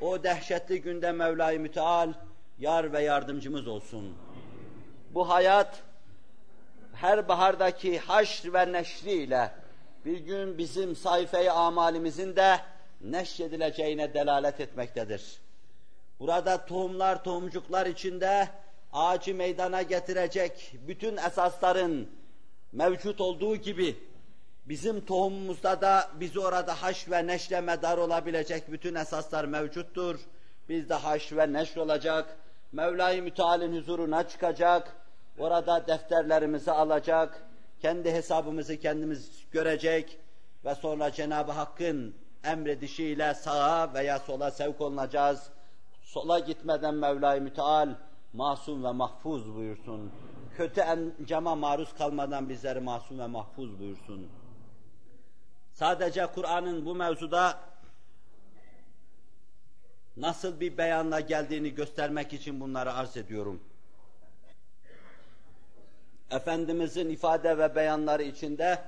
o dehşetli günde Mevla-i Müteal yar ve yardımcımız olsun. Bu hayat her bahardaki haşr ve neşriyle bir gün bizim sayfayı amalimizin de neşredileceğine delalet etmektedir. Burada tohumlar, tohumcuklar içinde ağacı meydana getirecek bütün esasların mevcut olduğu gibi bizim tohumumuzda da bizi orada haş ve neşre medar olabilecek bütün esaslar mevcuttur. Biz de haş ve neşr olacak, Mevla-i Müteal'in huzuruna çıkacak, orada defterlerimizi alacak, kendi hesabımızı kendimiz görecek ve sonra Cenab-ı Hakk'ın emredişiyle sağa veya sola sevk olunacağız. Sola gitmeden Mevla-i Müteal masum ve mahfuz buyursun. Kötü encama maruz kalmadan bizleri masum ve mahfuz buyursun. Sadece Kur'an'ın bu mevzuda nasıl bir beyanla geldiğini göstermek için bunları arz ediyorum. Efendimizin ifade ve beyanları içinde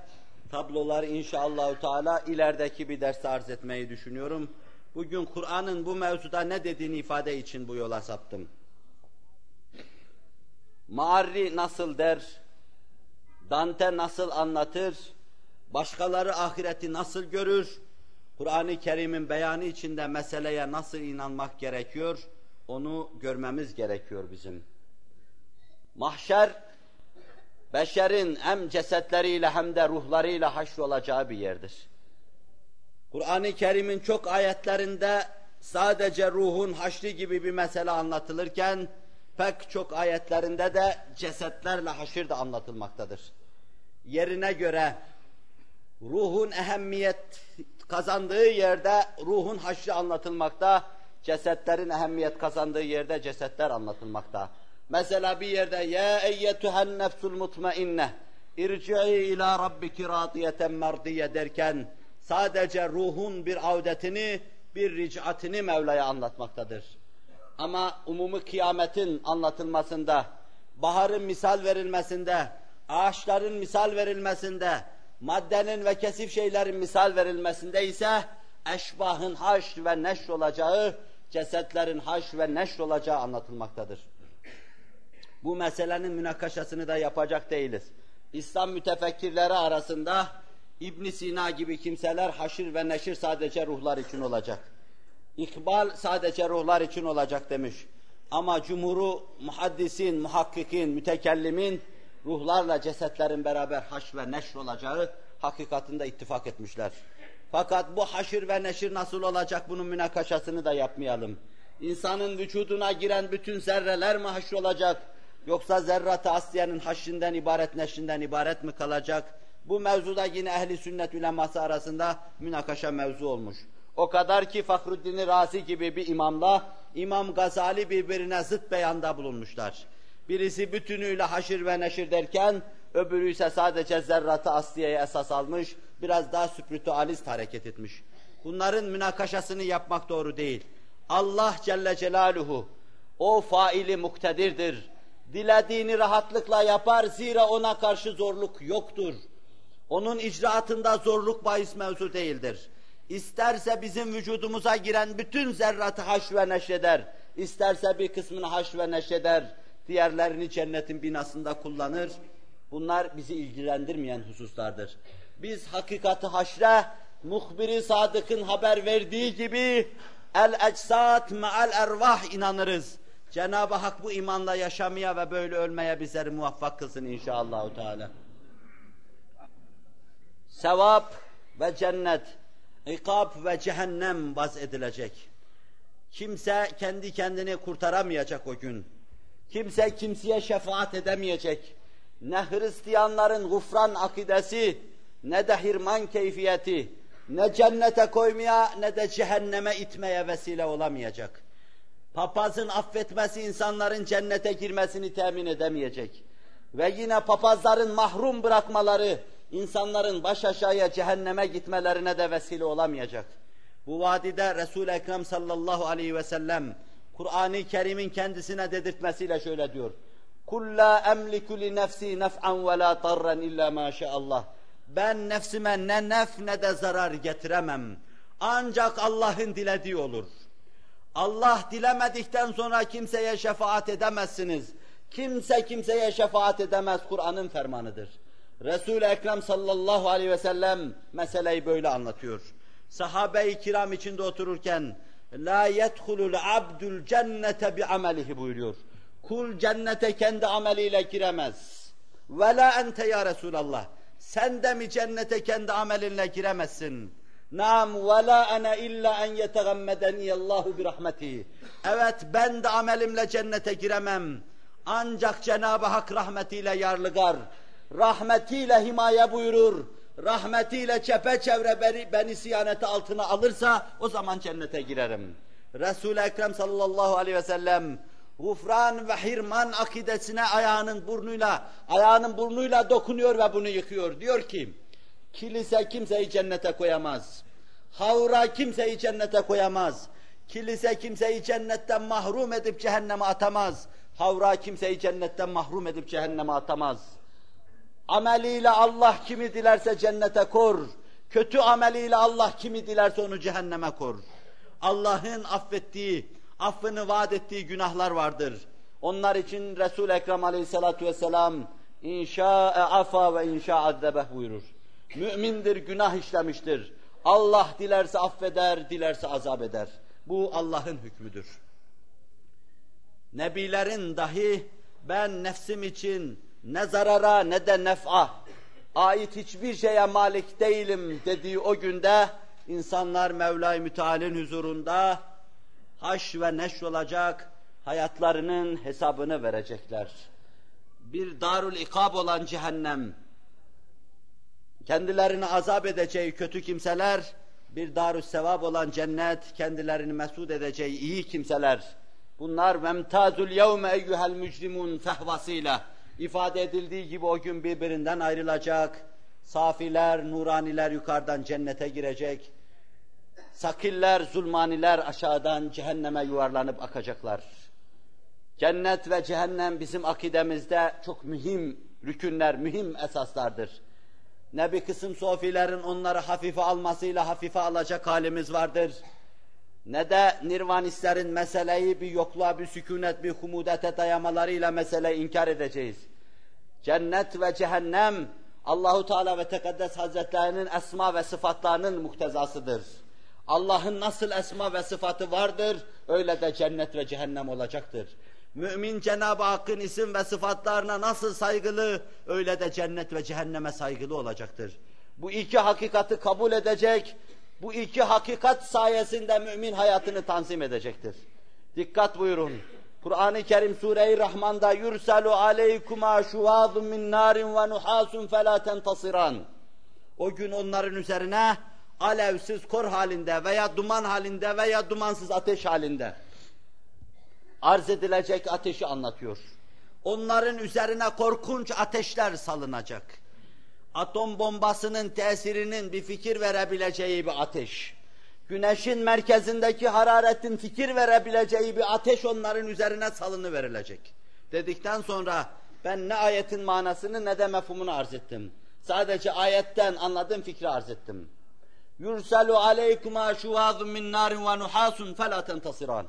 tabloları inşallah Teala ilerideki bir ders arz etmeyi düşünüyorum. Bugün Kur'an'ın bu mevzuda ne dediğini ifade için bu yola saptım. Maarri nasıl der, Dante nasıl anlatır, başkaları ahireti nasıl görür, Kur'an-ı Kerim'in beyanı içinde meseleye nasıl inanmak gerekiyor, onu görmemiz gerekiyor bizim. Mahşer, beşerin hem cesetleriyle hem de ruhlarıyla haşrolacağı bir yerdir. Kur'an-ı Kerim'in çok ayetlerinde sadece ruhun haşri gibi bir mesele anlatılırken, pek çok ayetlerinde de cesetlerle haşir de anlatılmaktadır. Yerine göre ruhun ehemmiyet kazandığı yerde ruhun haşri anlatılmakta, cesetlerin ehemmiyet kazandığı yerde cesetler anlatılmakta. Mesela bir yerde ya eyyetühen nefsul mutmainne irci'i ila rabbiki radiyeten merdiye derken sadece ruhun bir avdetini, bir ricatini Mevla'ya anlatmaktadır. Ama umumi kıyametin anlatılmasında, baharın misal verilmesinde, ağaçların misal verilmesinde, maddenin ve kesif şeylerin misal verilmesinde ise eşbahın haş ve neşr olacağı, cesetlerin haş ve neşr olacağı anlatılmaktadır. Bu meselenin münakaşasını da yapacak değiliz. İslam mütefekkirleri arasında İbn Sina gibi kimseler haşir ve neşir sadece ruhlar için olacak. İkbal sadece ruhlar için olacak demiş. Ama cumhuru muhaddisin, muhakkikin, mütekellimin ruhlarla cesetlerin beraber haş ve neşr olacağı hakikatinde ittifak etmişler. Fakat bu haşir ve neşir nasıl olacak bunun münakaşasını da yapmayalım. İnsanın vücuduna giren bütün zerreler mi haşr olacak? Yoksa zerrat-ı asliyenin haşrinden ibaret, neşrinden ibaret mi kalacak? Bu mevzuda yine ehli sünnet uleması arasında münakaşa mevzu olmuş. O kadar ki Fahruddin Razi gibi bir imamla İmam Gazali birbirine zıt beyanda bulunmuşlar. Birisi bütünüyle haşir ve neşir derken, öbürü ise sadece zerratı asliyeye esas almış, biraz daha spiritualist hareket etmiş. Bunların münakaşasını yapmak doğru değil. Allah Celle Celaluhu, o faili muktedirdir. Dilediğini rahatlıkla yapar, zira ona karşı zorluk yoktur. Onun icraatında zorluk bahis mevzu değildir. İsterse bizim vücudumuza giren bütün zerratı haş ve neşreder, isterse bir kısmını haş ve neşreder, diğerlerini cennetin binasında kullanır. Bunlar bizi ilgilendirmeyen hususlardır. Biz hakikati haşre, muhbiri sadıkın haber verdiği gibi el ecsat me'al ervah inanırız. Cenab-ı Hak bu imanla yaşamaya ve böyle ölmeye bizleri muvaffak kılsın inşallah. Sevap ve cennet, ikab ve cehennem vaz edilecek. Kimse kendi kendini kurtaramayacak o gün. Kimse kimseye şefaat edemeyecek. Ne Hristiyanların gufran akidesi, ne de hirman keyfiyeti, ne cennete koymaya ne de cehenneme itmeye vesile olamayacak. Papazın affetmesi insanların cennete girmesini temin edemeyecek. Ve yine papazların mahrum bırakmaları insanların baş aşağıya cehenneme gitmelerine de vesile olamayacak. Bu vadide Resul-i Ekrem sallallahu aleyhi ve sellem Kur'an-ı Kerim'in kendisine dedirtmesiyle şöyle diyor. Kulla emliku li nefsi nef'an ve la tarran illa ma Allah. Ben nefsime ne nef ne de zarar getiremem. Ancak Allah'ın dilediği olur. Allah dilemedikten sonra kimseye şefaat edemezsiniz. Kimse kimseye şefaat edemez Kur'an'ın fermanıdır. Resul-i Ekrem sallallahu aleyhi ve sellem meseleyi böyle anlatıyor. Sahabe-i kiram içinde otururken la yedhulul abdul cennete bi amelihi buyuruyor. Kul cennete kendi ameliyle giremez. Ve la ente ya Resulallah. Sen de mi cennete kendi amelinle giremezsin? Nam ve la ene illa en yetegammedeni Allahu bi rahmetihi. Evet ben de amelimle cennete giremem. Ancak Cenab-ı Hak rahmetiyle yarlıgar. Rahmetiyle himaye buyurur. Rahmetiyle çepeçevre beni, beni siyaneti altına alırsa o zaman cennete girerim. Resul-i Ekrem sallallahu aleyhi ve sellem gufran ve hirman akidesine ayağının burnuyla, ayağının burnuyla dokunuyor ve bunu yıkıyor. Diyor ki, kilise kimseyi cennete koyamaz. Havra kimseyi cennete koyamaz. Kilise kimseyi cennetten mahrum edip cehenneme atamaz. Havra kimseyi cennetten mahrum edip cehenneme atamaz. Ameliyle Allah kimi dilerse cennete kor. Kötü ameliyle Allah kimi dilerse onu cehenneme kor. Allah'ın affettiği, affını vaat ettiği günahlar vardır. Onlar için Resul-i Ekrem aleyhissalatu vesselam inşa'e afa ve inşa'e zebeh buyurur. Mümindir, günah işlemiştir. Allah dilerse affeder, dilerse azap eder. Bu Allah'ın hükmüdür. Nebilerin dahi ben nefsim için ne zarara ne de nef'a ait hiçbir şeye malik değilim dediği o günde insanlar Mevla-i Müteal'in huzurunda haş ve neş olacak, hayatlarının hesabını verecekler. Bir darul ikab olan cehennem, kendilerini azap edeceği kötü kimseler, bir darus sevap olan cennet, kendilerini mesud edeceği iyi kimseler. Bunlar memtazul yevme eyyuhel mücrimun fehvasıyla ifade edildiği gibi o gün birbirinden ayrılacak. Safiler, nuraniler yukarıdan cennete girecek. Sakiller, zulmaniler aşağıdan cehenneme yuvarlanıp akacaklar. Cennet ve cehennem bizim akidemizde çok mühim rükünler, mühim esaslardır. Ne bir kısım sofilerin onları hafife almasıyla hafife alacak halimiz vardır. Ne de nirvanistlerin meseleyi bir yokluğa, bir sükunet, bir humudete dayamalarıyla meseleyi inkar edeceğiz. Cennet ve cehennem Allahu Teala ve Tekaddes Hazretlerinin esma ve sıfatlarının muhtezasıdır. Allah'ın nasıl esma ve sıfatı vardır, öyle de cennet ve cehennem olacaktır. Mümin Cenab-ı Hakk'ın isim ve sıfatlarına nasıl saygılı, öyle de cennet ve cehenneme saygılı olacaktır. Bu iki hakikati kabul edecek, bu iki hakikat sayesinde mümin hayatını tanzim edecektir. Dikkat buyurun. Kur'an-ı Kerim Sure-i Rahman'da yurselu aleykuma şuvazun min narin ve nuhasun fela tentasiran. O gün onların üzerine alevsiz kor halinde veya duman halinde veya dumansız ateş halinde arz edilecek ateşi anlatıyor. Onların üzerine korkunç ateşler salınacak Atom bombasının tesirinin bir fikir verebileceği bir ateş. Güneşin merkezindeki hararetin fikir verebileceği bir ateş onların üzerine salını verilecek. Dedikten sonra ben ne ayetin manasını ne de mefhumunu arz ettim. Sadece ayetten anladığım fikri arz ettim. Yurselu aleykuma şuvazun min narin ve nuhasun fela tentasiran.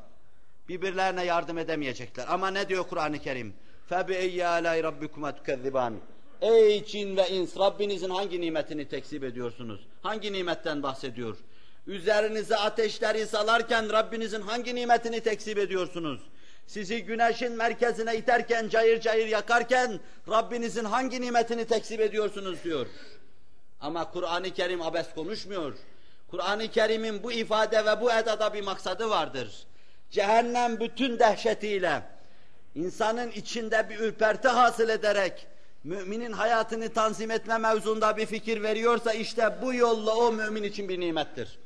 Birbirlerine yardım edemeyecekler. Ama ne diyor Kur'an-ı Kerim? فَبِاَيَّ عَلَيْ رَبِّكُمَا تُكَذِّبَانِ Ey cin ve ins, Rabbinizin hangi nimetini tekzip ediyorsunuz? Hangi nimetten bahsediyor? Üzerinize ateşleri salarken Rabbinizin hangi nimetini tekzip ediyorsunuz? Sizi güneşin merkezine iterken, cayır cayır yakarken Rabbinizin hangi nimetini tekzip ediyorsunuz diyor. Ama Kur'an-ı Kerim abes konuşmuyor. Kur'an-ı Kerim'in bu ifade ve bu edada bir maksadı vardır. Cehennem bütün dehşetiyle insanın içinde bir ürperti hasıl ederek müminin hayatını tanzim etme mevzunda bir fikir veriyorsa işte bu yolla o mümin için bir nimettir.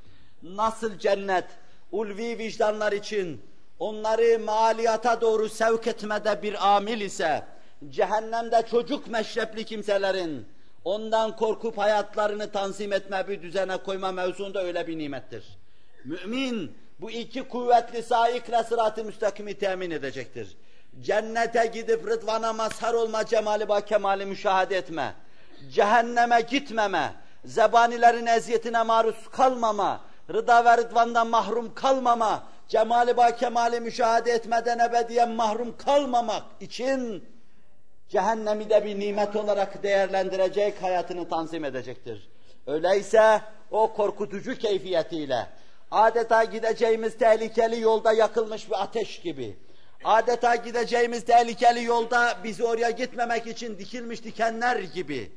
Nasıl cennet ulvi vicdanlar için onları maliyata doğru sevk etmede bir amil ise cehennemde çocuk meşrepli kimselerin ondan korkup hayatlarını tanzim etme bir düzene koyma mevzunda öyle bir nimettir. Mümin bu iki kuvvetli saikle sırat-ı müstakimi temin edecektir. Cennete gidip rıdvana mazhar olma cemali ba kemali müşahede etme. Cehenneme gitmeme, zebanilerin eziyetine maruz kalmama, rıda ve rıdvandan mahrum kalmama, cemali ba kemali müşahede etmeden ebediyen mahrum kalmamak için cehennemi de bir nimet olarak değerlendirecek, hayatını tanzim edecektir. Öyleyse o korkutucu keyfiyetiyle adeta gideceğimiz tehlikeli yolda yakılmış bir ateş gibi, adeta gideceğimiz tehlikeli yolda bizi oraya gitmemek için dikilmiş dikenler gibi,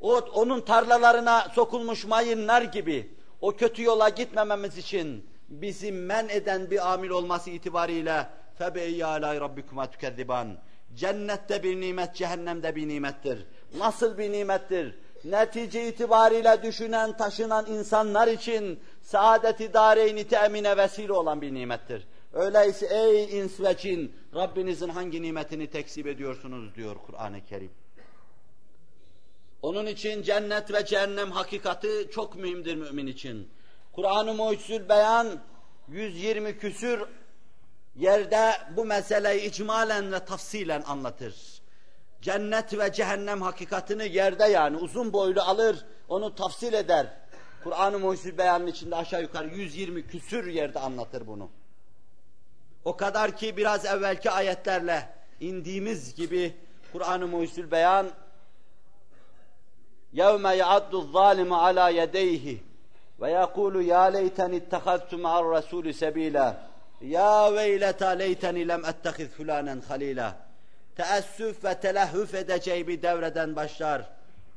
o, onun tarlalarına sokulmuş mayınlar gibi, o kötü yola gitmememiz için bizi men eden bir amil olması itibariyle فَبَيَّ عَلَى رَبِّكُمَا تُكَذِّبَانِ Cennette bir nimet, cehennemde bir nimettir. Nasıl bir nimettir? Netice itibariyle düşünen, taşınan insanlar için saadeti dareyni temine vesile olan bir nimettir. Öyleyse ey ins ve cin, Rabbinizin hangi nimetini tekzip ediyorsunuz diyor Kur'an-ı Kerim. Onun için cennet ve cehennem hakikati çok mühimdir mümin için. Kur'an-ı Mucizül Beyan 120 küsür yerde bu meseleyi icmalen ve tafsilen anlatır. Cennet ve cehennem hakikatini yerde yani uzun boylu alır, onu tafsil eder. Kur'an-ı Mucizül Beyan'ın içinde aşağı yukarı 120 küsür yerde anlatır bunu. O kadar ki biraz evvelki ayetlerle indiğimiz gibi Kur'an-ı Mucizül Beyan يَوْمَ يَعَدُّ الظَّالِمُ عَلَى يَدَيْهِ وَيَقُولُ يَا لَيْتَنِ اتَّخَذْتُ مَعَ الرَّسُولِ سَب۪يلًا Ya veyleta leyteni lem ettehiz fulanen halila. Teessüf ve telehüf edeceği bir devreden başlar.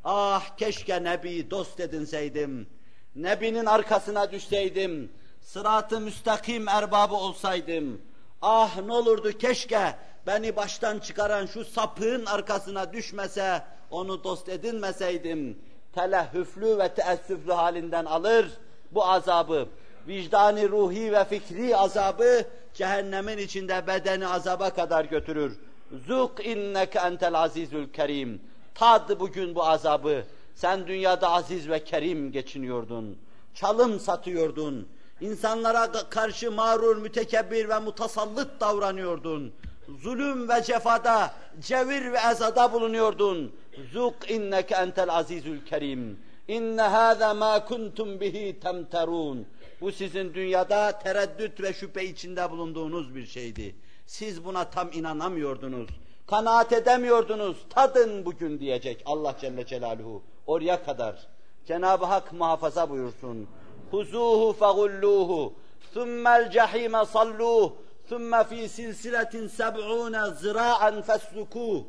Ah keşke Nebi dost edinseydim. Nebinin arkasına düşseydim. Sırat-ı müstakim erbabı olsaydım. Ah ne olurdu keşke beni baştan çıkaran şu sapığın arkasına düşmese, onu dost edinmeseydim. Telehüflü ve teessüflü halinden alır bu azabı vicdani, ruhi ve fikri azabı cehennemin içinde bedeni azaba kadar götürür. Zuk inneke entel azizül kerim. Tad bugün bu azabı. Sen dünyada aziz ve kerim geçiniyordun. Çalım satıyordun. İnsanlara karşı mağrur, mütekebbir ve mutasallıt davranıyordun. Zulüm ve cefada, cevir ve ezada bulunuyordun. Zuk inneke entel azizül kerim. İnne hâze mâ kuntum bihi temterûn. Bu sizin dünyada tereddüt ve şüphe içinde bulunduğunuz bir şeydi. Siz buna tam inanamıyordunuz. Kanaat edemiyordunuz. Tadın bugün diyecek Allah Celle Celaluhu. Oraya kadar. Cenab-ı Hak muhafaza buyursun. Huzuhu fegulluhu. Thummel cehime salluh. Thumme fi silsiletin seb'une zira'en feslukuh.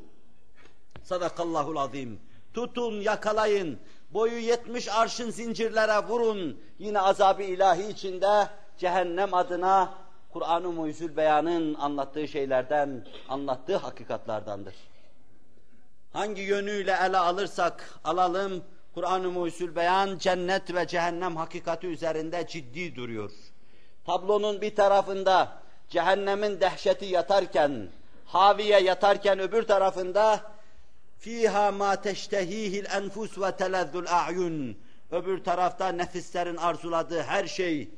Sadakallahul azim. Tutun, yakalayın, boyu yetmiş arşın zincirlere vurun. Yine azabı ilahi içinde cehennem adına Kur'an-ı Muhyüzül Beyan'ın anlattığı şeylerden, anlattığı hakikatlardandır. Hangi yönüyle ele alırsak alalım, Kur'an-ı Muhyüzül Beyan cennet ve cehennem hakikati üzerinde ciddi duruyor. Tablonun bir tarafında cehennemin dehşeti yatarken, haviye yatarken öbür tarafında fiha ma teştehihil enfus ve telezzul a'yun. Öbür tarafta nefislerin arzuladığı her şey,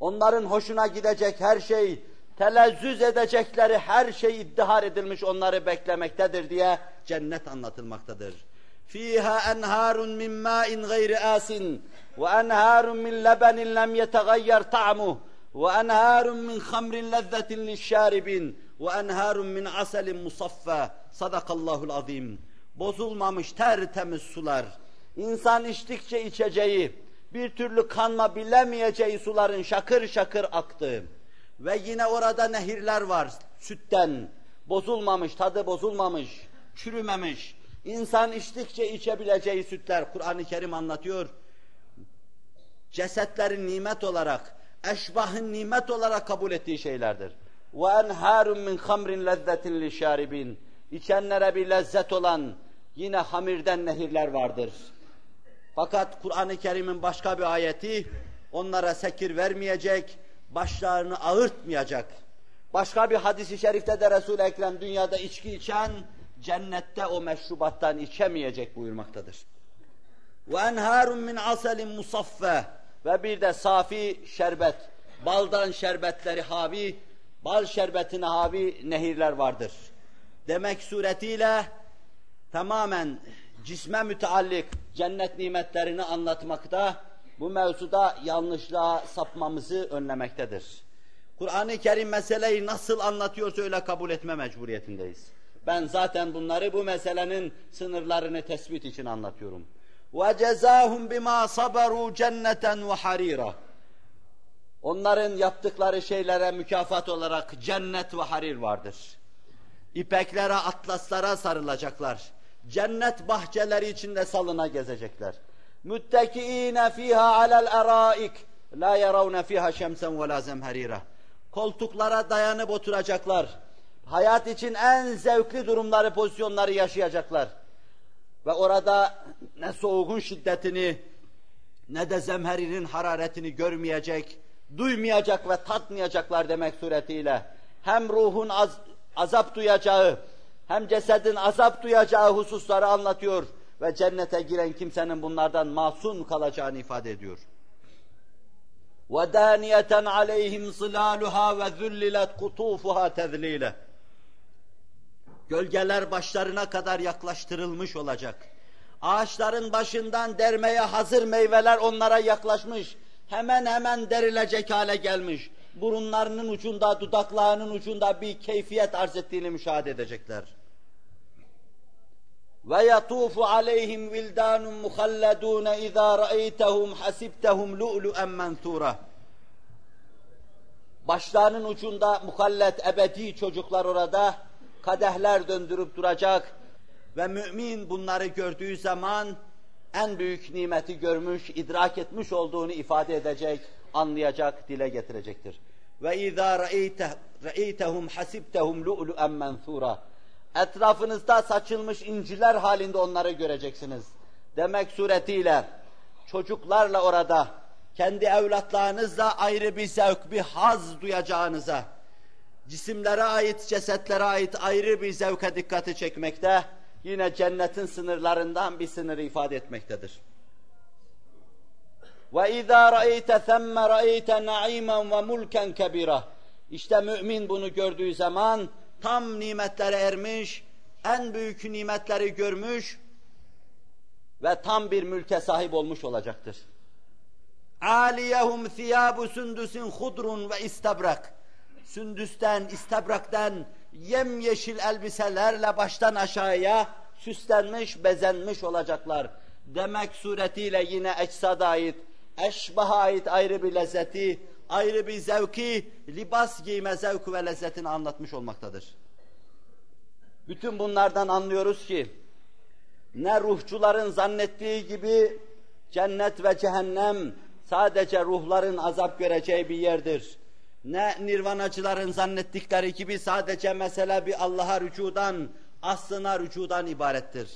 onların hoşuna gidecek her şey, telezzüz edecekleri her şey iddihar edilmiş onları beklemektedir diye cennet anlatılmaktadır. Ma'in gayri asin ve enharun min lebenin lem yetegayyer ta'muh ve enharun min khamrin lezzetin lişşaribin ve enharun min aselin musaffa. Sadakallahul azim. Bozulmamış tertemiz sular, insan içtikçe içeceği, bir türlü kanma bilemeyeceği suların şakır şakır aktığı ve yine orada nehirler var sütten, bozulmamış, tadı bozulmamış, çürümemiş, insan içtikçe içebileceği sütler, Kur'an-ı Kerim anlatıyor, cesetlerin nimet olarak, eşbahın nimet olarak kabul ettiği şeylerdir. وَاَنْهَارٌ مِنْ خَمْرٍ لَذَّةٍ لِشَارِبِينَ İçenlere bir lezzet olan, yine hamirden nehirler vardır. Fakat Kur'an-ı Kerim'in başka bir ayeti onlara sekir vermeyecek, başlarını ağırtmayacak. Başka bir hadisi şerifte de Resul-i Ekrem dünyada içki içen cennette o meşrubattan içemeyecek buyurmaktadır. Enharun min aselin musaffe ve bir de safi şerbet, baldan şerbetleri havi, bal şerbetine havi nehirler vardır. Demek suretiyle tamamen cisme müteallik cennet nimetlerini anlatmakta, bu mevzuda yanlışlığa sapmamızı önlemektedir. Kur'an-ı Kerim meseleyi nasıl anlatıyorsa öyle kabul etme mecburiyetindeyiz. Ben zaten bunları bu meselenin sınırlarını tespit için anlatıyorum. وَجَزَاهُمْ بِمَا صَبَرُوا جَنَّةً وَحَرِيرًا Onların yaptıkları şeylere mükafat olarak cennet ve harir vardır. İpeklere, atlaslara sarılacaklar. Cennet bahçeleri içinde salına gezecekler. Müttekiine fiha alel eraik la yaravne fiha şemsen ve la zemherira. Koltuklara dayanıp oturacaklar. Hayat için en zevkli durumları, pozisyonları yaşayacaklar. Ve orada ne soğuğun şiddetini ne de zemherinin hararetini görmeyecek, duymayacak ve tatmayacaklar demek suretiyle hem ruhun az, azap duyacağı hem cesedin azap duyacağı hususları anlatıyor ve cennete giren kimsenin bunlardan masum kalacağını ifade ediyor. وَدَانِيَةً عَلَيْهِمْ صِلَالُهَا وَذُلِّلَتْ قُطُوفُهَا تَذْلِيلًا Gölgeler başlarına kadar yaklaştırılmış olacak. Ağaçların başından dermeye hazır meyveler onlara yaklaşmış. Hemen hemen derilecek hale gelmiş. Burunlarının ucunda, dudaklarının ucunda bir keyfiyet arz ettiğini müşahede edecekler. Ve yatufu aleyhim vildanun muhalladun iza ra'aytahum hasibtahum lu'lu'en mensura. Başlarının ucunda muhallet ebedi çocuklar orada kadehler döndürüp duracak ve mümin bunları gördüğü zaman en büyük nimeti görmüş, idrak etmiş olduğunu ifade edecek, anlayacak, dile getirecektir. Ve izâ ra'eytehum hasibtehum lu'lu'en mensûrâ. Etrafınızda saçılmış inciler halinde onları göreceksiniz. Demek suretiyle çocuklarla orada kendi evlatlarınızla ayrı bir zevk, bir haz duyacağınıza, cisimlere ait, cesetlere ait ayrı bir zevke dikkati çekmekte, yine cennetin sınırlarından bir sınırı ifade etmektedir. وَاِذَا رَأَيْتَ ثَمَّ رَأَيْتَ نَعِيمًا وَمُلْكًا كَبِيرًا İşte mümin bunu gördüğü zaman tam nimetlere ermiş, en büyük nimetleri görmüş ve tam bir mülke sahip olmuş olacaktır. عَالِيَهُمْ ثِيَابُ سُنْدُسٍ خُضْرٌ ve istabrak. Sündüsten, istabraktan yemyeşil elbiselerle baştan aşağıya süslenmiş, bezenmiş olacaklar. Demek suretiyle yine ecsada ait, eşbaha ait ayrı bir lezzeti, ayrı bir zevki, libas giyme zevk ve lezzetini anlatmış olmaktadır. Bütün bunlardan anlıyoruz ki, ne ruhçuların zannettiği gibi cennet ve cehennem sadece ruhların azap göreceği bir yerdir ne nirvanacıların zannettikleri gibi sadece mesele bir Allah'a rücudan, aslına rücudan ibarettir.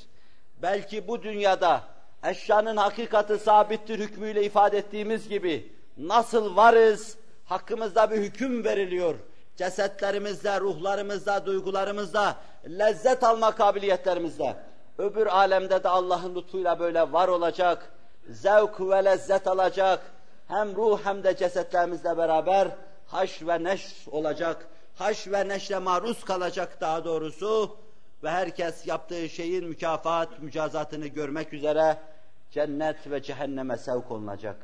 Belki bu dünyada eşyanın hakikati sabittir hükmüyle ifade ettiğimiz gibi nasıl varız, hakkımızda bir hüküm veriliyor. Cesetlerimizde, ruhlarımızda, duygularımızda, lezzet alma kabiliyetlerimizde. Öbür alemde de Allah'ın lütfuyla böyle var olacak, zevk ve lezzet alacak, hem ruh hem de cesetlerimizle beraber haş ve neş olacak, haş ve neşle maruz kalacak daha doğrusu ve herkes yaptığı şeyin mükafat, mücazatını görmek üzere cennet ve cehenneme sevk olunacak.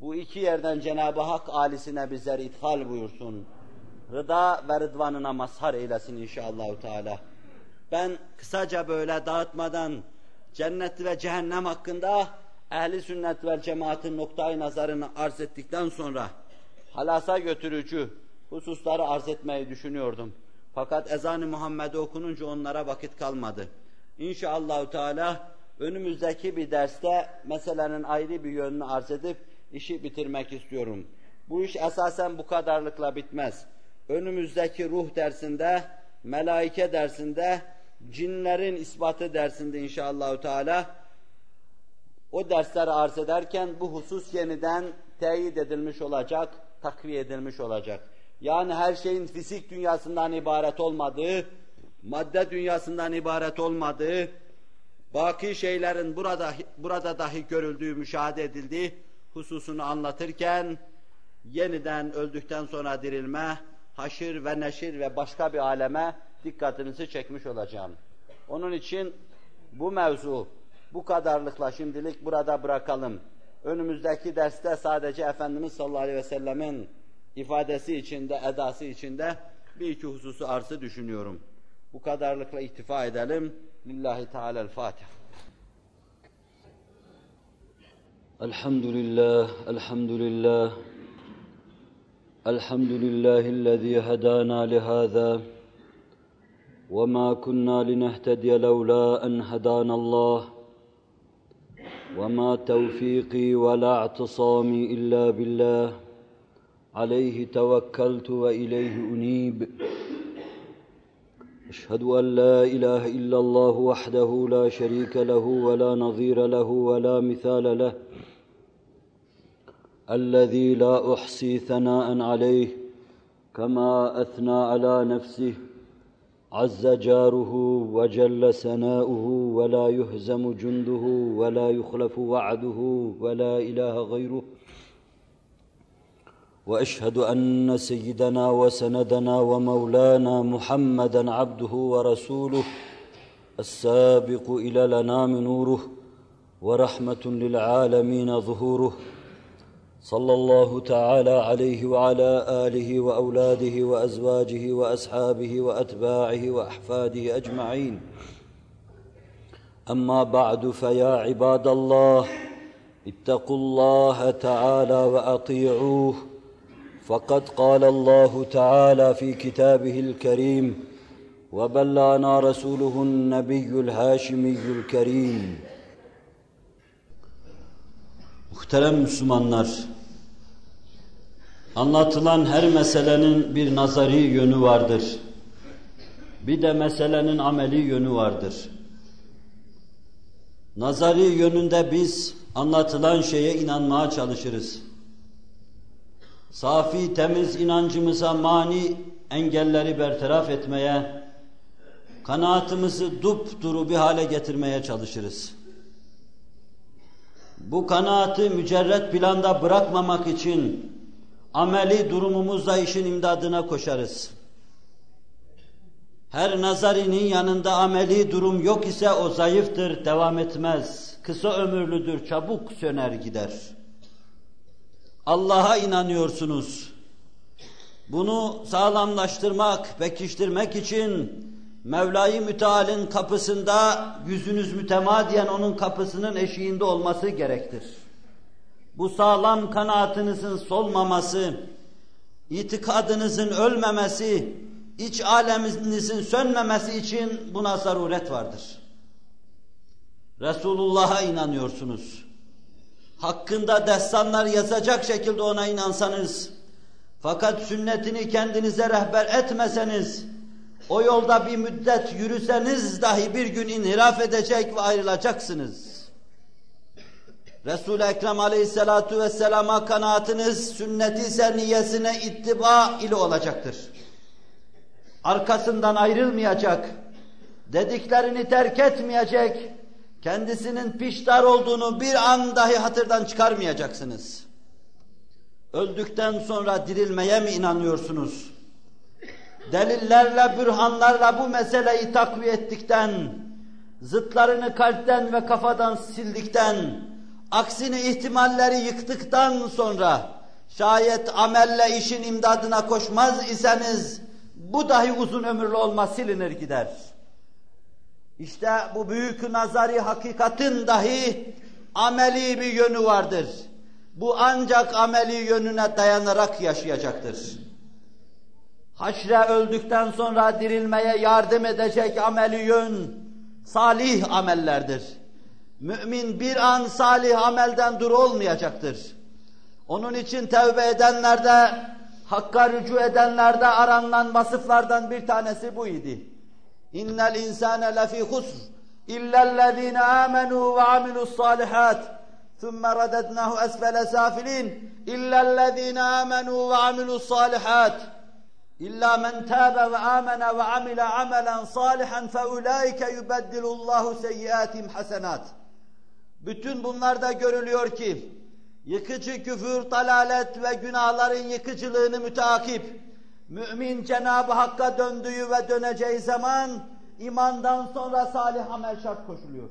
Bu iki yerden Cenab-ı Hak alisine bizler ithal buyursun. Rıda ve rıdvanına mazhar eylesin inşallah Teala. Ben kısaca böyle dağıtmadan cennet ve cehennem hakkında ehli sünnet ve cemaatin noktayı nazarını arz ettikten sonra halasa götürücü hususları arz etmeyi düşünüyordum. Fakat ezan-ı Muhammed'i okununca onlara vakit kalmadı. İnşallahü Teala önümüzdeki bir derste meselenin ayrı bir yönünü arz edip işi bitirmek istiyorum. Bu iş esasen bu kadarlıkla bitmez. Önümüzdeki ruh dersinde, melaike dersinde, cinlerin ispatı dersinde inşallahü Teala o dersleri arz ederken bu husus yeniden teyit edilmiş olacak takviye edilmiş olacak. Yani her şeyin fizik dünyasından ibaret olmadığı, madde dünyasından ibaret olmadığı, baki şeylerin burada burada dahi görüldüğü, müşahede edildiği hususunu anlatırken yeniden öldükten sonra dirilme, haşir ve neşir ve başka bir aleme dikkatinizi çekmiş olacağım. Onun için bu mevzu bu kadarlıkla şimdilik burada bırakalım önümüzdeki derste sadece Efendimiz sallallahu aleyhi ve sellemin ifadesi içinde, edası içinde bir iki hususu arsı düşünüyorum. Bu kadarlıkla iktifa edelim. Lillahi Teala'l-Fatiha. Elhamdülillah, elhamdülillah. Elhamdülillahi'llezî hedâna lihâzâ. وما كنا لنهتدي لولا ان هدانا الله وما توفيقي ولا اعتصامي إلا بالله. عليه توكلت وإليه أنيب. أشهد أن لا إله إلا الله وحده لا شريك له ولا نظير له ولا مثال له. الذي لا أحصي ثناء عليه كما أثنى على نفسه. عز جاره وجل سناؤه ولا يهزم جنده ولا يخلف وعده ولا إله غيره. وأشهد أن سيدنا وسندنا ومولانا محمدا عبده ورسوله السابق إلى الانام نوره ورحمة للعالمين ظهوره. صلى الله تعالى عليه وعلى آله وأولاده وأزواجه وأصحابه وأتباعه وأحفاده أجمعين. أما بعد فيا عباد الله اتقوا الله تعالى وأطيعوه. فقد قال الله تعالى في كتابه الكريم وبلغنا رسوله النبي الهاشمي الكريم Muhterem Müslümanlar, anlatılan her meselenin bir nazari yönü vardır. Bir de meselenin ameli yönü vardır. Nazari yönünde biz anlatılan şeye inanmaya çalışırız. Safi, temiz inancımıza mani engelleri bertaraf etmeye, kanaatımızı dupduru bir hale getirmeye çalışırız. Bu kanaati mücerret planda bırakmamak için ameli durumumuzla işin imdadına koşarız. Her nazarinin yanında ameli durum yok ise o zayıftır, devam etmez. Kısa ömürlüdür, çabuk söner gider. Allah'a inanıyorsunuz. Bunu sağlamlaştırmak, pekiştirmek için Mevla-i Müteal'in kapısında yüzünüz mütemadiyen onun kapısının eşiğinde olması gerektir. Bu sağlam kanaatinizin solmaması, itikadınızın ölmemesi, iç aleminizin sönmemesi için buna zaruret vardır. Resulullah'a inanıyorsunuz. Hakkında destanlar yazacak şekilde ona inansanız, fakat sünnetini kendinize rehber etmeseniz, o yolda bir müddet yürüseniz dahi bir gün inhiraf edecek ve ayrılacaksınız. Resul-i Ekrem aleyhissalatu vesselama kanaatiniz sünneti senniyesine ittiba ile olacaktır. Arkasından ayrılmayacak, dediklerini terk etmeyecek, kendisinin piştar olduğunu bir an dahi hatırdan çıkarmayacaksınız. Öldükten sonra dirilmeye mi inanıyorsunuz? Delillerle, bürhanlarla bu meseleyi takviye ettikten, zıtlarını kalpten ve kafadan sildikten, aksini ihtimalleri yıktıktan sonra, şayet amelle işin imdadına koşmaz iseniz, bu dahi uzun ömürlü olmaz, silinir gider. İşte bu büyük nazari hakikatin dahi ameli bir yönü vardır. Bu ancak ameli yönüne dayanarak yaşayacaktır haşre öldükten sonra dirilmeye yardım edecek ameli yön, salih amellerdir. Mümin bir an salih amelden dur olmayacaktır. Onun için tevbe edenlerde, hakka rücu edenlerde aranan vasıflardan bir tanesi bu idi. İnnel insane lefî husr illellezîne âmenû ve amilussâlihâti ثم رددناه أسفل سافلين إلا الذين آمنوا وعملوا الصالحات İlla men tâbe ve âmene ve amile amelen salihan fe ulaike yubeddilullahu seyyiatim hasenat. Bütün bunlarda görülüyor ki yıkıcı küfür, dalalet ve günahların yıkıcılığını müteakip mümin Cenab-ı Hakk'a döndüğü ve döneceği zaman imandan sonra salih amel şart koşuluyor.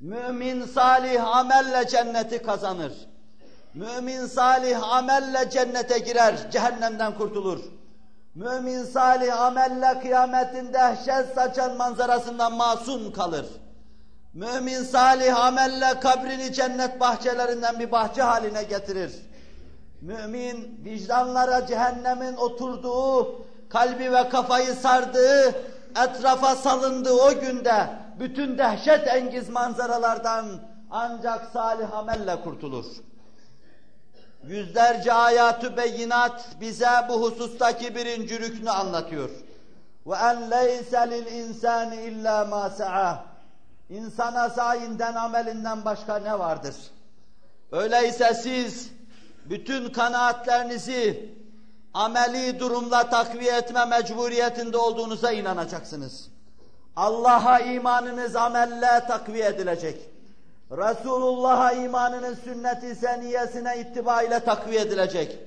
Mümin salih amelle cenneti kazanır. Mümin salih amelle cennete girer, cehennemden kurtulur. Mümin salih amelle kıyametin dehşet saçan manzarasından masum kalır. Mümin salih amelle kabrini cennet bahçelerinden bir bahçe haline getirir. Mümin vicdanlara cehennemin oturduğu, kalbi ve kafayı sardığı, etrafa salındığı o günde bütün dehşet engiz manzaralardan ancak salih amelle kurtulur. Yüzlerce ayatü beyinat bize bu husustaki birinci rüknü anlatıyor. Ve en leyse lil insani illa ma sa'a. İnsana sayinden amelinden başka ne vardır? Öyleyse siz bütün kanaatlerinizi ameli durumla takviye etme mecburiyetinde olduğunuza inanacaksınız. Allah'a imanınız amelle takviye edilecek. Resulullah'a imanının sünnet-i seniyesine ittiba ile takviye edilecek.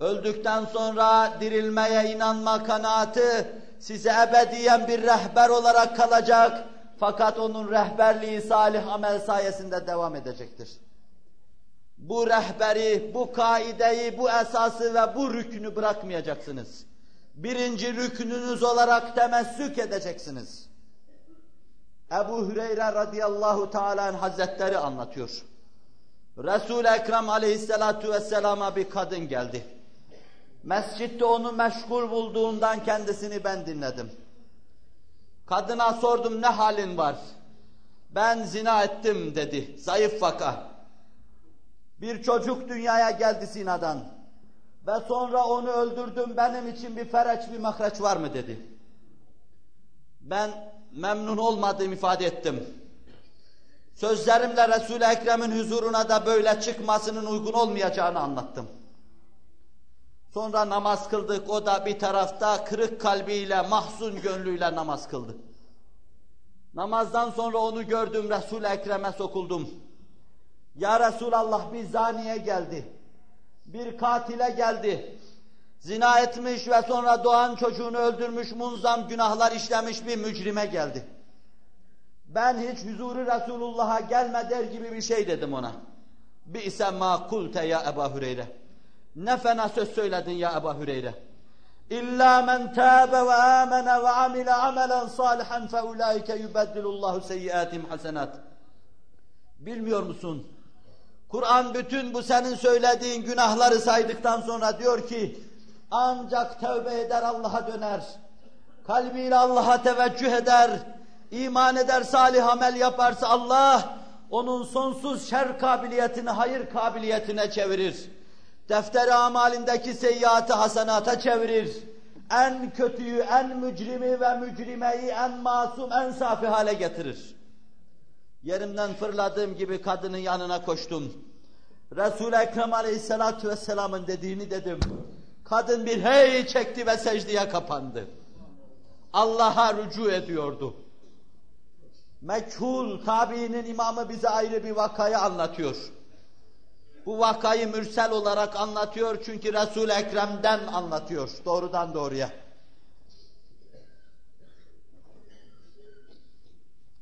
Öldükten sonra dirilmeye inanma kanaati size ebediyen bir rehber olarak kalacak. Fakat onun rehberliği salih amel sayesinde devam edecektir. Bu rehberi, bu kaideyi, bu esası ve bu rükünü bırakmayacaksınız. Birinci rükününüz olarak temessük edeceksiniz. Ebu Hüreyre radıyallahu teala hazretleri anlatıyor. Resul-i Ekrem aleyhissalatu vesselama bir kadın geldi. Mescitte onu meşgul bulduğundan kendisini ben dinledim. Kadına sordum ne halin var? Ben zina ettim dedi. Zayıf vaka. Bir çocuk dünyaya geldi zinadan. Ve sonra onu öldürdüm. Benim için bir fereç, bir mahreç var mı dedi. Ben memnun olmadığımı ifade ettim. Sözlerimle Resul-i Ekrem'in huzuruna da böyle çıkmasının uygun olmayacağını anlattım. Sonra namaz kıldık. O da bir tarafta kırık kalbiyle, mahzun gönlüyle namaz kıldı. Namazdan sonra onu gördüm, Resul-i Ekrem'e sokuldum. Ya Resulallah bir zaniye geldi. Bir katile geldi. Zina etmiş ve sonra doğan çocuğunu öldürmüş, munzam günahlar işlemiş bir mücrime geldi. Ben hiç huzuru Resulullah'a gelme der gibi bir şey dedim ona. Bi'se ma kulte ya Ebu Hüreyre. Ne fena söz söyledin ya Ebu Hüreyre. İlla men tâbe ve âmene ve amile amelen salihan fe ulaike yubeddilullahu seyyiatim hasenat. Bilmiyor musun? Kur'an bütün bu senin söylediğin günahları saydıktan sonra diyor ki ancak tövbe eder Allah'a döner. Kalbiyle Allah'a teveccüh eder. iman eder salih amel yaparsa Allah onun sonsuz şer kabiliyetini hayır kabiliyetine çevirir. Defteri amalindeki seyyiatı hasenata çevirir. En kötüyü, en mücrimi ve mücrimeyi en masum, en safi hale getirir. Yerimden fırladığım gibi kadının yanına koştum. Resul-i Ekrem Aleyhisselatü Vesselam'ın dediğini dedim. Kadın bir hey çekti ve secdeye kapandı. Allah'a rücu ediyordu. Mekhul tabiinin imamı bize ayrı bir vakayı anlatıyor. Bu vakayı mürsel olarak anlatıyor çünkü Resul-i Ekrem'den anlatıyor doğrudan doğruya.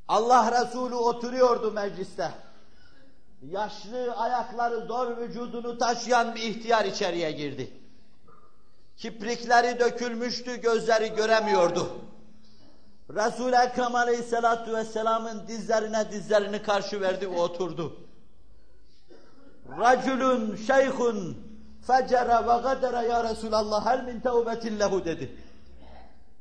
Allah Resulü oturuyordu mecliste. Yaşlı ayakları zor vücudunu taşıyan bir ihtiyar içeriye girdi. Kiprikleri dökülmüştü, gözleri göremiyordu. Resul-i Ekrem Aleyhisselatü Vesselam'ın dizlerine dizlerini karşı verdi, o oturdu. Raculun şeyhun fecere ve gadere ya Resulallah hel min tevbetin lehu dedi.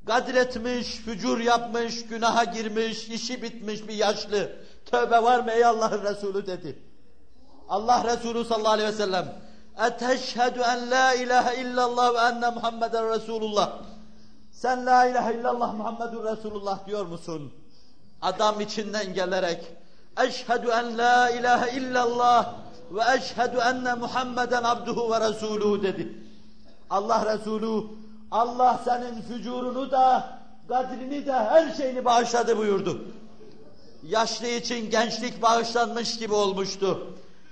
Gadretmiş, fücur yapmış, günaha girmiş, işi bitmiş bir yaşlı. Tövbe var mı ey Allah'ın Resulü dedi. Allah Resulü sallallahu aleyhi ve sellem Eteşhedü en la ilahe illallah ve enne Muhammeden Resulullah. Sen la ilahe illallah Muhammedun Resulullah diyor musun? Adam içinden gelerek Eşhedü en la ilahe illallah ve eşhedü enne Muhammeden abduhu ve resuluhu dedi. Allah Resulü Allah senin fücurunu da kadrini de her şeyini bağışladı buyurdu. Yaşlı için gençlik bağışlanmış gibi olmuştu.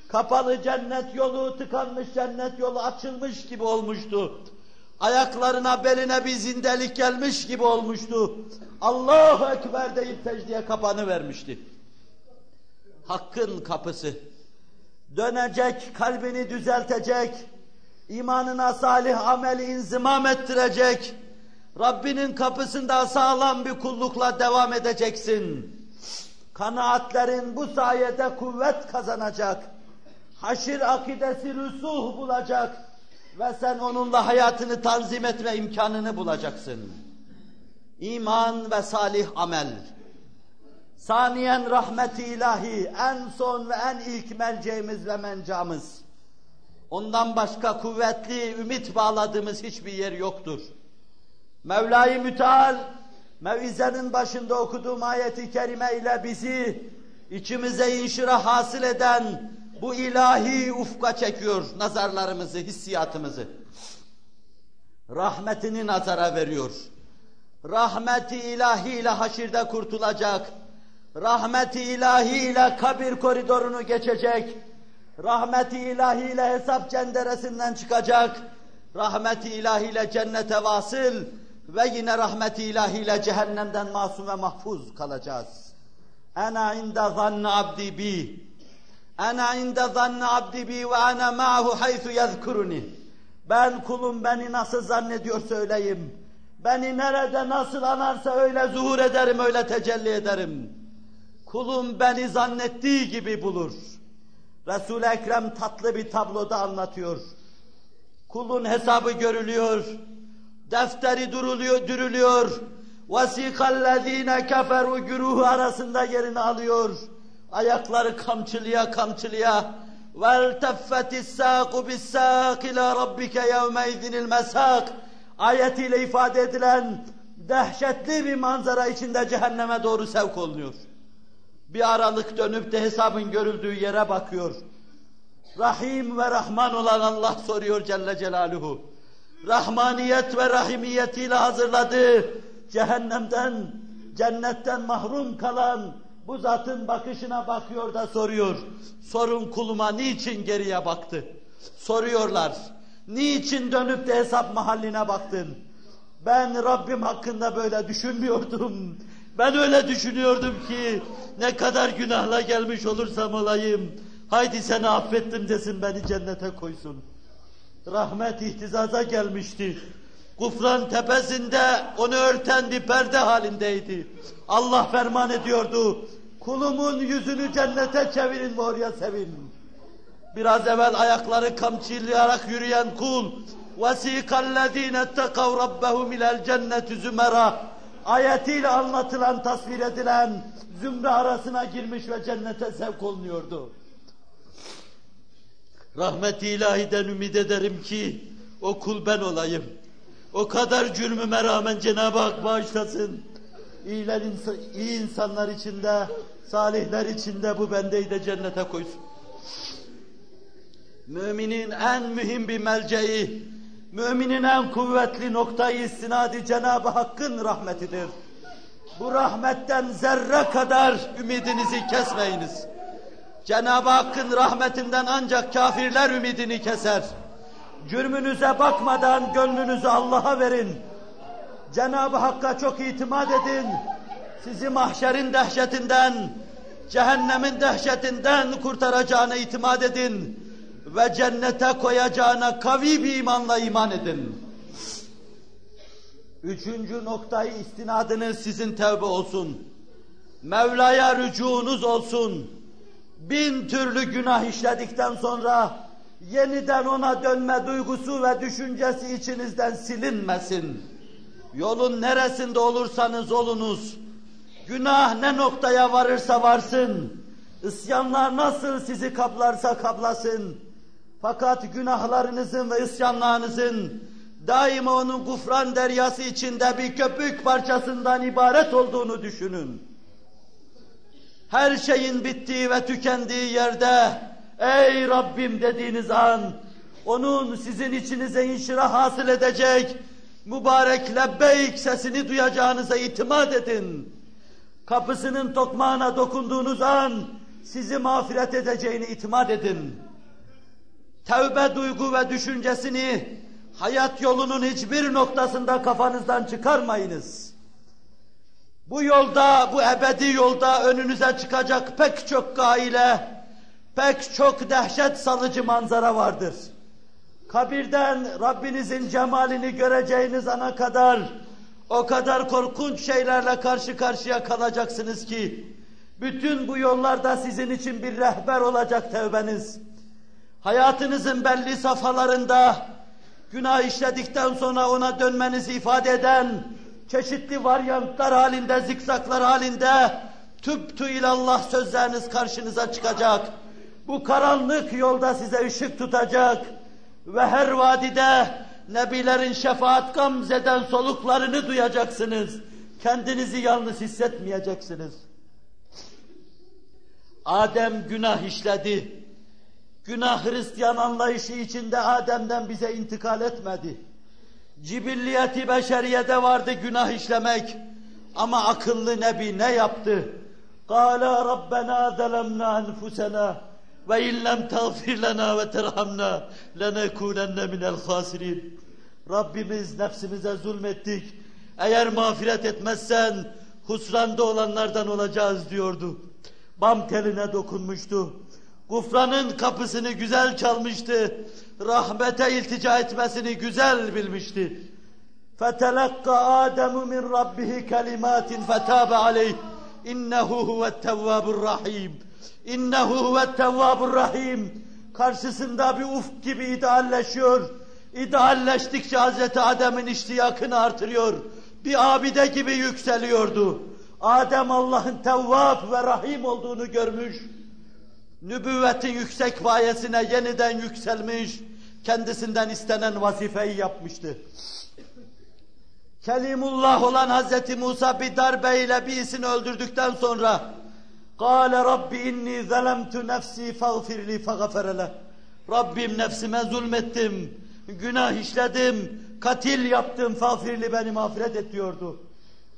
Kapalı cennet yolu, tıkanmış cennet yolu açılmış gibi olmuştu. Ayaklarına, beline bir zindelik gelmiş gibi olmuştu. Allahu Ekber deyip secdeye kapanı vermişti. Hakkın kapısı, dönecek, kalbini düzeltecek, imanına salih ameli inzimam ettirecek, Rabbinin kapısında sağlam bir kullukla devam edeceksin. Kanaatlerin bu sayede kuvvet kazanacak. Haşir akidesi rüsuh bulacak. Ve sen onunla hayatını tanzim etme imkanını bulacaksın. İman ve salih amel. Saniyen rahmeti ilahi en son ve en ilk merceğimiz ve mencamız. Ondan başka kuvvetli, ümit bağladığımız hiçbir yer yoktur. Mevla-i Müteal, mevizenin başında okuduğum ayeti kerime ile bizi içimize inşira hasıl eden bu ilahi ufka çekiyor nazarlarımızı, hissiyatımızı. Rahmetini nazara veriyor. Rahmeti ilahiyle haşirde kurtulacak. Rahmeti ilahiyle kabir koridorunu geçecek. Rahmeti ilahiyle hesap cenderesinden çıkacak. Rahmeti ilahiyle cennete vasıl ve yine rahmeti ilahiyle cehennemden masum ve mahfuz kalacağız. Ana inde zanne abdi bi. Ana inde zanne abdi bi ve ana ma'hu haythu yezkuruni. Ben kulum beni nasıl zannediyor söyleyeyim. Beni nerede nasıl anarsa öyle zuhur ederim, öyle tecelli ederim. Kulum beni zannettiği gibi bulur. Resul-i Ekrem tatlı bir tabloda anlatıyor. Kulun hesabı görülüyor. Defteri duruluyor, dürülüyor. وَسِقَ keferu güruhu arasında yerini alıyor. Ayakları kamçılıya kamçılıya. وَالْتَفَّتِ السَّاقُ بِالسَّاقِ لَا رَبِّكَ يَوْمَيْذٍ الْمَسَاقِ Ayetiyle ifade edilen dehşetli bir manzara içinde cehenneme doğru sevk olunuyor. Bir aralık dönüp de hesabın görüldüğü yere bakıyor. Rahim ve Rahman olan Allah soruyor Celle Celaluhu. Rahmaniyet ve rahimiyetiyle hazırladığı cehennemden, cennetten mahrum kalan bu zatın bakışına bakıyor da soruyor. Sorun kuluma niçin geriye baktı? Soruyorlar. Niçin dönüp de hesap mahalline baktın? Ben Rabbim hakkında böyle düşünmüyordum. Ben öyle düşünüyordum ki ne kadar günahla gelmiş olursam olayım. Haydi seni affettim desin beni cennete koysun. Rahmet ihtizaza gelmişti. Kufran tepesinde onu örten bir perde halindeydi. Allah ferman ediyordu. Kulumun yüzünü cennete çevirin ve oraya sevin. Biraz evvel ayakları kamçılayarak yürüyen kul وَسِيقَ الَّذ۪ينَ اتَّقَوْ رَبَّهُمْ اِلَى الْجَنَّةِ زُمَرًا ayetiyle anlatılan, tasvir edilen zümre arasına girmiş ve cennete sevk olunuyordu. Rahmet-i ilahiden ümit ederim ki o kul ben olayım. O kadar cürmüme rağmen Cenab-ı Hak bağışlasın. İyiler, iyi insanlar içinde, salihler içinde bu bendeyi de cennete koysun. Müminin en mühim bir melceği, Müminin en kuvvetli noktayı istinadı Cenab-ı Hakk'ın rahmetidir. Bu rahmetten zerre kadar ümidinizi kesmeyiniz. Cenab-ı Hakk'ın rahmetinden ancak kafirler ümidini keser. Cürmünüze bakmadan gönlünüzü Allah'a verin. Cenab-ı Hakk'a çok itimat edin. Sizi mahşerin dehşetinden, cehennemin dehşetinden kurtaracağına itimat edin ve cennete koyacağına kavi bir imanla iman edin. Üçüncü noktayı istinadınız sizin tevbe olsun. Mevla'ya rücuğunuz olsun. Bin türlü günah işledikten sonra yeniden ona dönme duygusu ve düşüncesi içinizden silinmesin. Yolun neresinde olursanız olunuz, günah ne noktaya varırsa varsın, isyanlar nasıl sizi kaplarsa kaplasın, fakat günahlarınızın ve isyanlarınızın daima onun gufran deryası içinde bir köpük parçasından ibaret olduğunu düşünün. Her şeyin bittiği ve tükendiği yerde ey Rabbim dediğiniz an onun sizin içinize inşirah hasıl edecek mübarek lebbeyk sesini duyacağınıza itimat edin. Kapısının tokmağına dokunduğunuz an sizi mağfiret edeceğini itimat edin tevbe duygu ve düşüncesini hayat yolunun hiçbir noktasında kafanızdan çıkarmayınız. Bu yolda, bu ebedi yolda önünüze çıkacak pek çok gaile, pek çok dehşet salıcı manzara vardır. Kabirden Rabbinizin cemalini göreceğiniz ana kadar o kadar korkunç şeylerle karşı karşıya kalacaksınız ki bütün bu yollarda sizin için bir rehber olacak tevbeniz. Hayatınızın belli safhalarında günah işledikten sonra ona dönmenizi ifade eden çeşitli varyantlar halinde, zikzaklar halinde tüptü ilallah sözleriniz karşınıza çıkacak. Bu karanlık yolda size ışık tutacak ve her vadide Nebilerin şefaat gamzeden soluklarını duyacaksınız. Kendinizi yalnız hissetmeyeceksiniz. Adem günah işledi. Günah Hristiyan anlayışı içinde Adem'den bize intikal etmedi. Cibilliyeti beşeriyede vardı günah işlemek. Ama akıllı Nebi ne yaptı? قَالَ رَبَّنَا ظَلَمْنَا أَنْفُسَنَا وَاِنْ لَمْ تَغْفِرْ لَنَا وَتَرْحَمْنَا لَنَكُونَنَّ مِنَ الْخَاسِرِينَ Rabbimiz nefsimize zulmettik. Eğer mağfiret etmezsen husranda olanlardan olacağız diyordu. Bam teline dokunmuştu. Gufranın kapısını güzel çalmıştı. Rahmete iltica etmesini güzel bilmişti. فَتَلَقَّ آدَمُ مِنْ رَبِّهِ كَلِمَاتٍ فَتَابَ عَلَيْهِ اِنَّهُ هُوَ التَّوَّابُ الرَّحِيمُ İnnehu huve tevvabur rahim. Karşısında bir ufk gibi idealleşiyor. İdealleştikçe Hazreti Adem'in iştiyakını artırıyor. Bir abide gibi yükseliyordu. Adem Allah'ın tevvab ve rahim olduğunu görmüş. Nübüvvetin yüksek payesine yeniden yükselmiş. Kendisinden istenen vazifeyi yapmıştı. Kelimullah olan Hazreti Musa bir darbeyle birisini öldürdükten sonra Kale Rabbi inni zelemtu nefsi fagfirli fagafere Rabbim nefsime zulmettim, günah işledim, katil yaptım, fagfirli beni mağfiret et diyordu.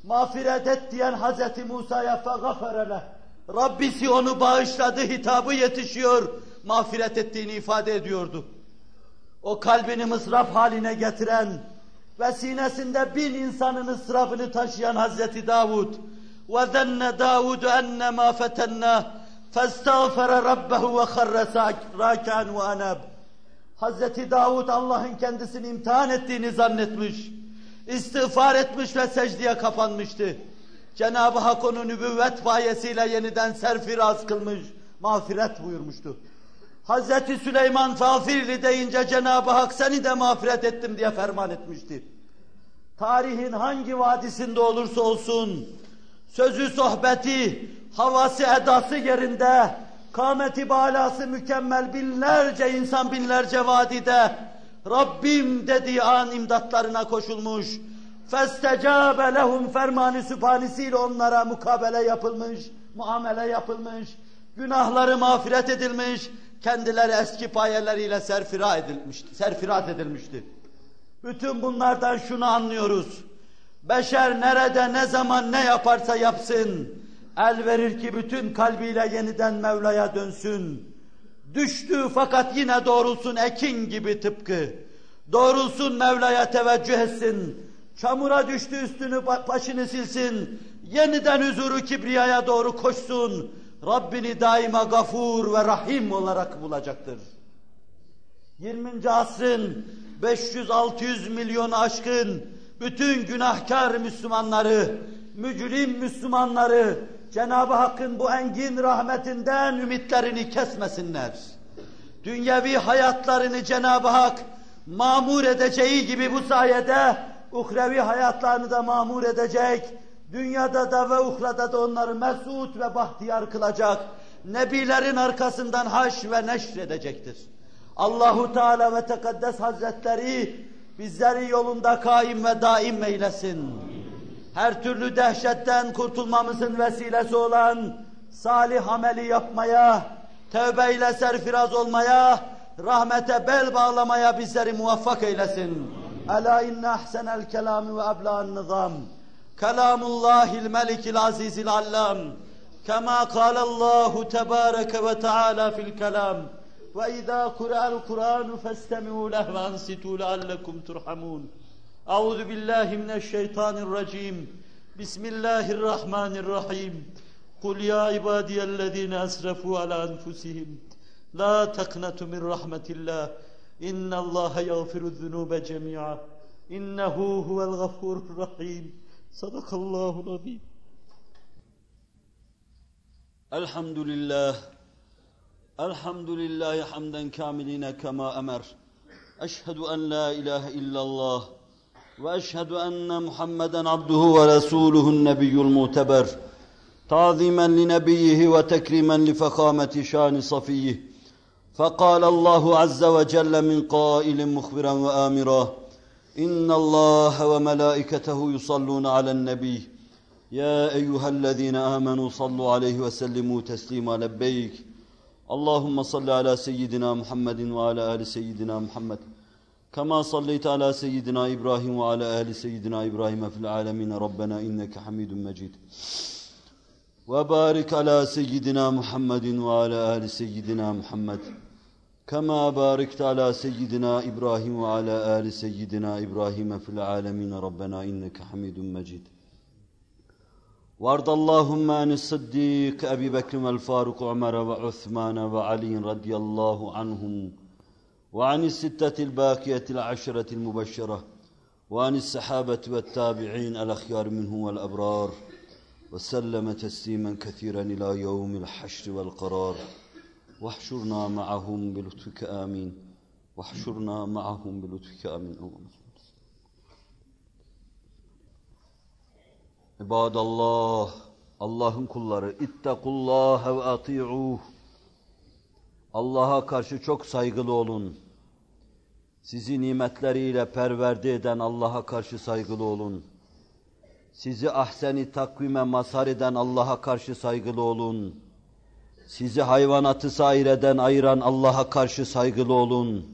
Mağfiret et diyen Hazreti Musa'ya fagafere Rabbisi onu bağışladı, hitabı yetişiyor, mağfiret ettiğini ifade ediyordu. O kalbini mısraf haline getiren ve sinesinde bin insanın ısrafını taşıyan Hazreti Davud, وَذَنَّ دَاوُدُ أَنَّمَا فَتَنَّهُ فَاسْتَغْفَرَ رَبَّهُ وَخَرَّ رَاكَعًا وَأَنَبْ Hazreti Davud Allah'ın kendisini imtihan ettiğini zannetmiş. İstiğfar etmiş ve secdeye kapanmıştı. Cenab-ı Hak onu nübüvvet bayesiyle yeniden serfiraz kılmış, mağfiret buyurmuştu. Hazreti Süleyman fafirli deyince Cenab-ı Hak seni de mağfiret ettim diye ferman etmişti. Tarihin hangi vadisinde olursa olsun, sözü sohbeti, havası edası yerinde, kâmeti balası mükemmel binlerce insan binlerce vadide, Rabbim dediği an imdatlarına koşulmuş, فَاسْتَجَابَ لَهُمْ fermanı sübhanesiyle onlara mukabele yapılmış, muamele yapılmış, günahları mağfiret edilmiş, kendileri eski payeleriyle serfira edilmişti, serfirat edilmişti. Bütün bunlardan şunu anlıyoruz. Beşer nerede, ne zaman, ne yaparsa yapsın, el verir ki bütün kalbiyle yeniden Mevla'ya dönsün. Düştü fakat yine doğrulsun ekin gibi tıpkı. Doğrulsun Mevla'ya teveccüh etsin. Çamura düştü üstünü başını silsin. Yeniden huzuru kibriyaya doğru koşsun. Rabbini daima gafur ve rahim olarak bulacaktır. 20. asrın 500-600 milyonu aşkın bütün günahkar Müslümanları, mücrim Müslümanları Cenab-ı Hakk'ın bu engin rahmetinden ümitlerini kesmesinler. Dünyevi hayatlarını Cenab-ı Hak mamur edeceği gibi bu sayede uhrevi hayatlarını da mamur edecek, dünyada da ve uhrada da onları mesut ve bahtiyar kılacak, nebilerin arkasından haş ve neşr edecektir. Allahu Teala ve Tekaddes Hazretleri bizleri yolunda kaim ve daim eylesin. Her türlü dehşetten kurtulmamızın vesilesi olan salih ameli yapmaya, tövbeyle serfiraz olmaya, rahmete bel bağlamaya bizleri muvaffak eylesin. Ela inne ahsenel kelami ve ebla'an nizam. Kelamullahil melikil azizil allam. Kema kâlallahu tebâreke ve teâlâ fil kelam. وإذا قرأ القرآن فاستمعوا له وأنصتوا لعلكم ترحمون أعوذ بالله من الشيطان الرجيم بسم الله الرحمن الرحيم قل يا عبادي الذين أسرفوا على أنفسهم لا تقنطوا من رحمة الله إن الله يغفر الذنوب جميعا إنه هو الغفور الرحيم صدق الله العظيم الحمد لله الحمد لله حمدا كاملين كما أمر أشهد أن لا إله إلا الله وأشهد أن محمدا عبده ورسوله النبي المعتبر تعظيما لنبيه وتكريما لفخامة شان صفيه فقال الله عز وجل من قائل مخبرا وآمرا إن الله وملائكته يصلون على النبي يا أيها الذين آمنوا صلوا عليه وسلموا تسليما لبيك اللهم صل على سيدنا محمد وعلى آل سيدنا محمد. كما صليت على سيدنا إبراهيم وعلى آل سيدنا إبراهيم في العالمين. ربنا إنك حميد مجيد. وبارك على سيدنا محمد وعلى آل سيدنا محمد. كما باركت على سيدنا إبراهيم وعلى آل سيدنا إبراهيم في العالمين. ربنا إنك حميد مجيد. وارض اللهم عن الصديق أبي بكر والفاروق عمر وعثمان وعلي رضي الله عنهم وعن الستة الباقية العشرة المبشرة وعن السحابة والتابعين الأخيار منهم والأبرار وسلم تسليما كثيرا إلى يوم الحشر والقرار واحشرنا معهم بلطفك آمين واحشرنا معهم بلطفك آمين اللهم İbadallah, Allah'ın kulları, ittakullah ve ati'uh. Allah'a karşı çok saygılı olun. Sizi nimetleriyle perverde eden Allah'a karşı saygılı olun. Sizi ahseni takvime mazhar eden Allah'a karşı saygılı olun. Sizi hayvanatı sair eden, ayıran Allah'a karşı saygılı olun.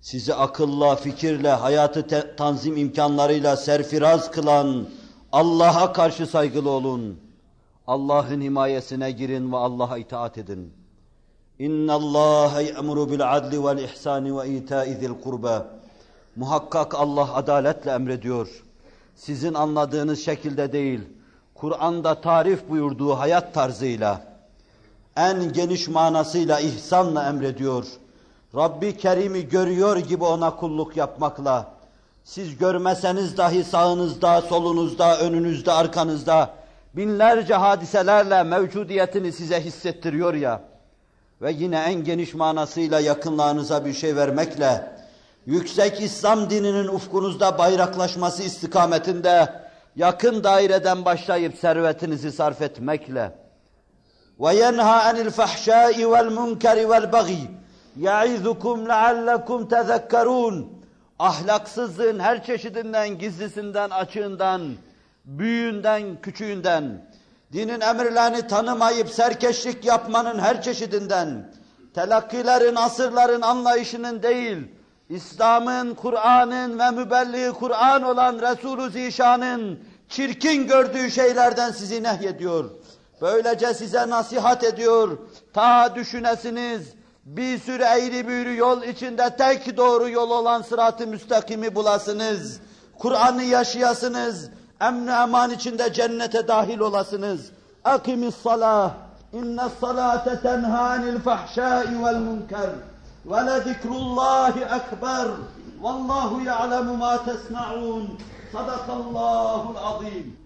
Sizi akılla, fikirle, hayatı tanzim imkanlarıyla serfiraz kılan Allah'a karşı saygılı olun. Allah'ın himayesine girin ve Allah'a itaat edin. İnna bil adli vel ihsani ve ita'i zil kurba. Muhakkak Allah adaletle emrediyor. Sizin anladığınız şekilde değil, Kur'an'da tarif buyurduğu hayat tarzıyla, en geniş manasıyla ihsanla emrediyor. Rabbi Kerim'i görüyor gibi ona kulluk yapmakla, siz görmeseniz dahi sağınızda, solunuzda, önünüzde, arkanızda binlerce hadiselerle mevcudiyetini size hissettiriyor ya. Ve yine en geniş manasıyla yakınlığınıza bir şey vermekle yüksek İslam dininin ufkunuzda bayraklaşması istikametinde yakın daireden başlayıp servetinizi sarf etmekle. Ve yenha anil fahşai vel munkeri vel bagi yaizukum leallekum tezekkerun Ahlaksızlığın her çeşidinden, gizlisinden, açığından, büyüğünden, küçüğünden, dinin emirlerini tanımayıp serkeşlik yapmanın her çeşidinden, telakkilerin, asırların anlayışının değil, İslam'ın, Kur'an'ın ve mübelliği Kur'an olan Resulü Zişan'ın çirkin gördüğü şeylerden sizi nehyediyor. Böylece size nasihat ediyor. Ta düşünesiniz, bir sürü eğri büğrü yol içinde tek doğru yol olan sırat-ı müstakimi bulasınız. Kur'an'ı yaşayasınız. Emn eman içinde cennete dahil olasınız. Akimis salah. İnne salate tenha anil fahşai vel munker. Ve le zikrullahi ekber. Vallahu ya'lemu ma tesna'un. Sadakallahul azim.